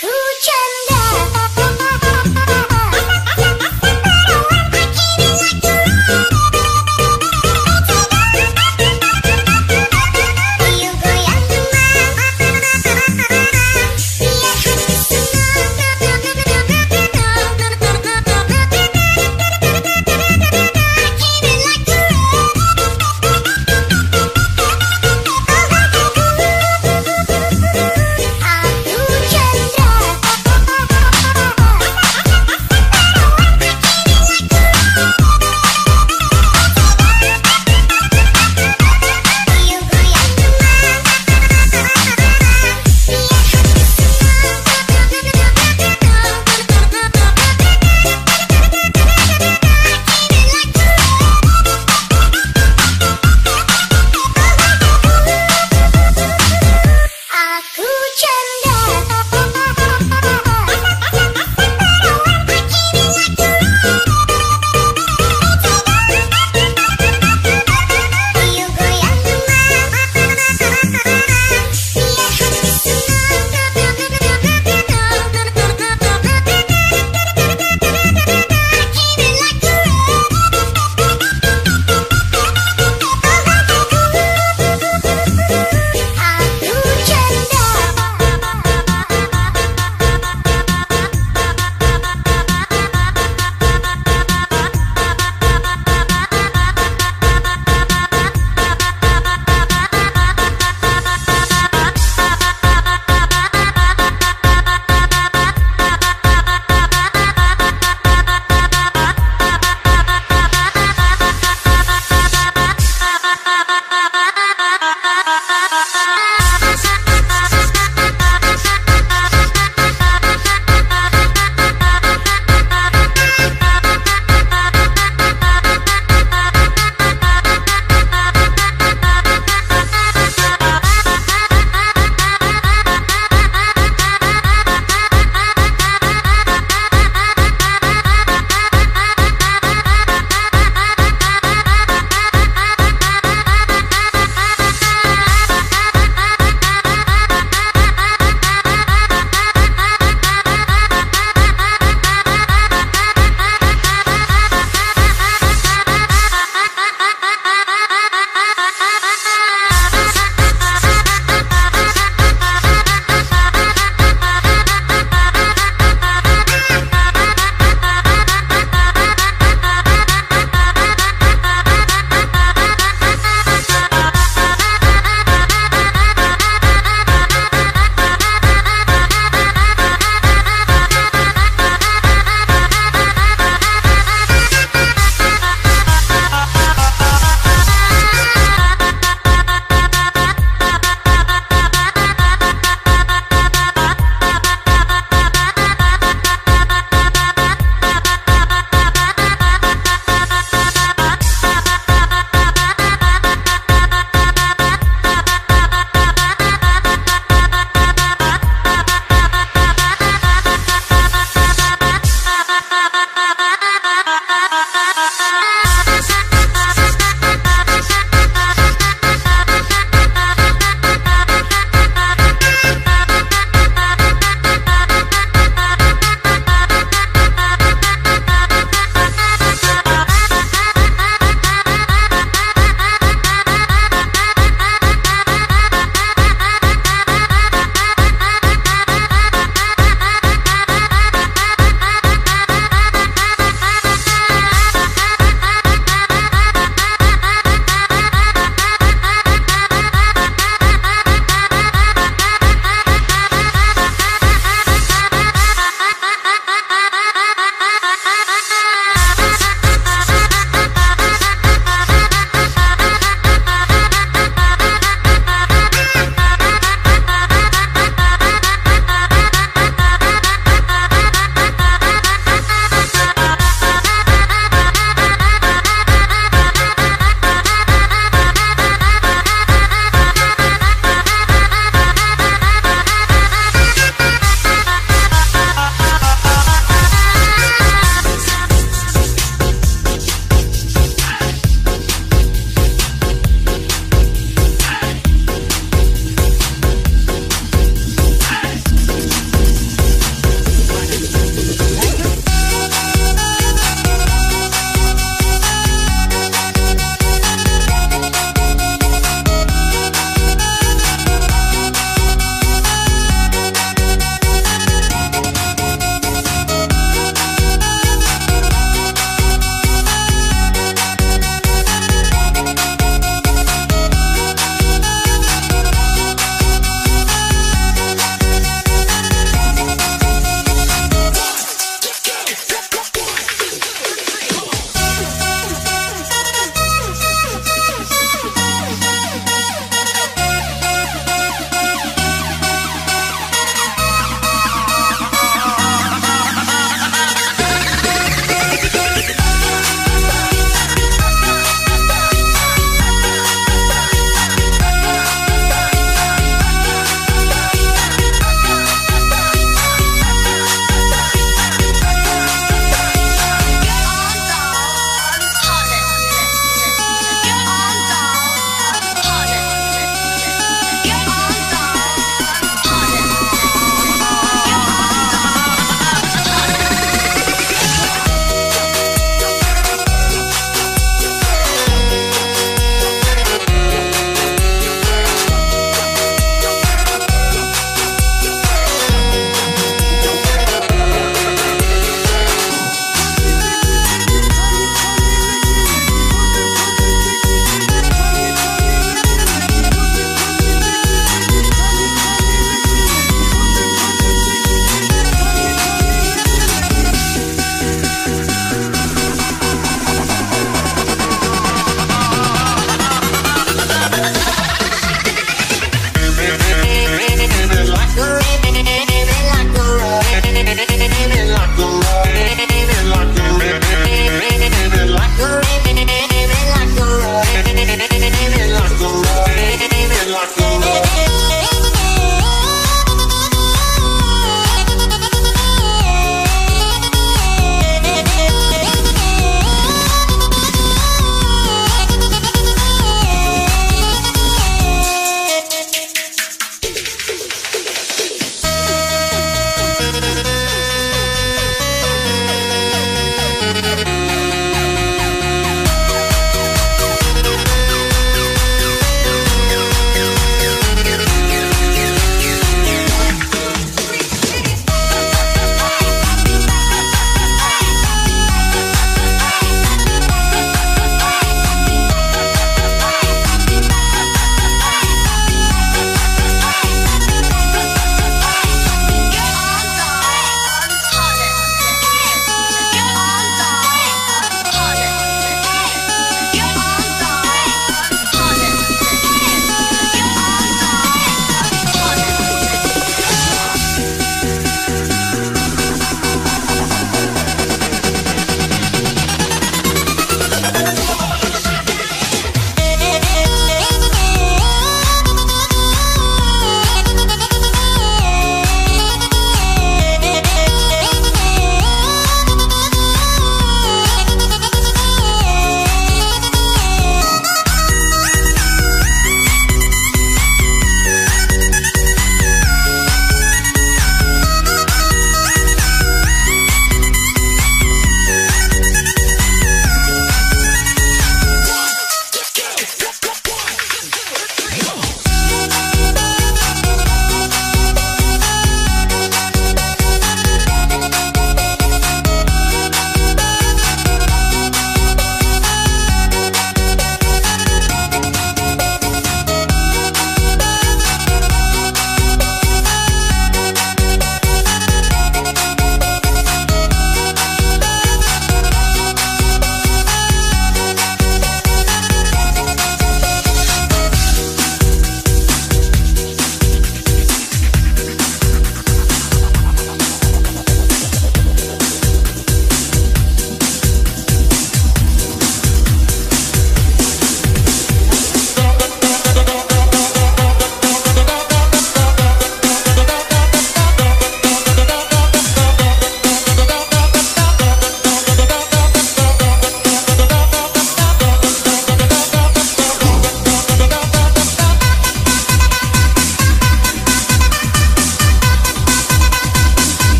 Who chose?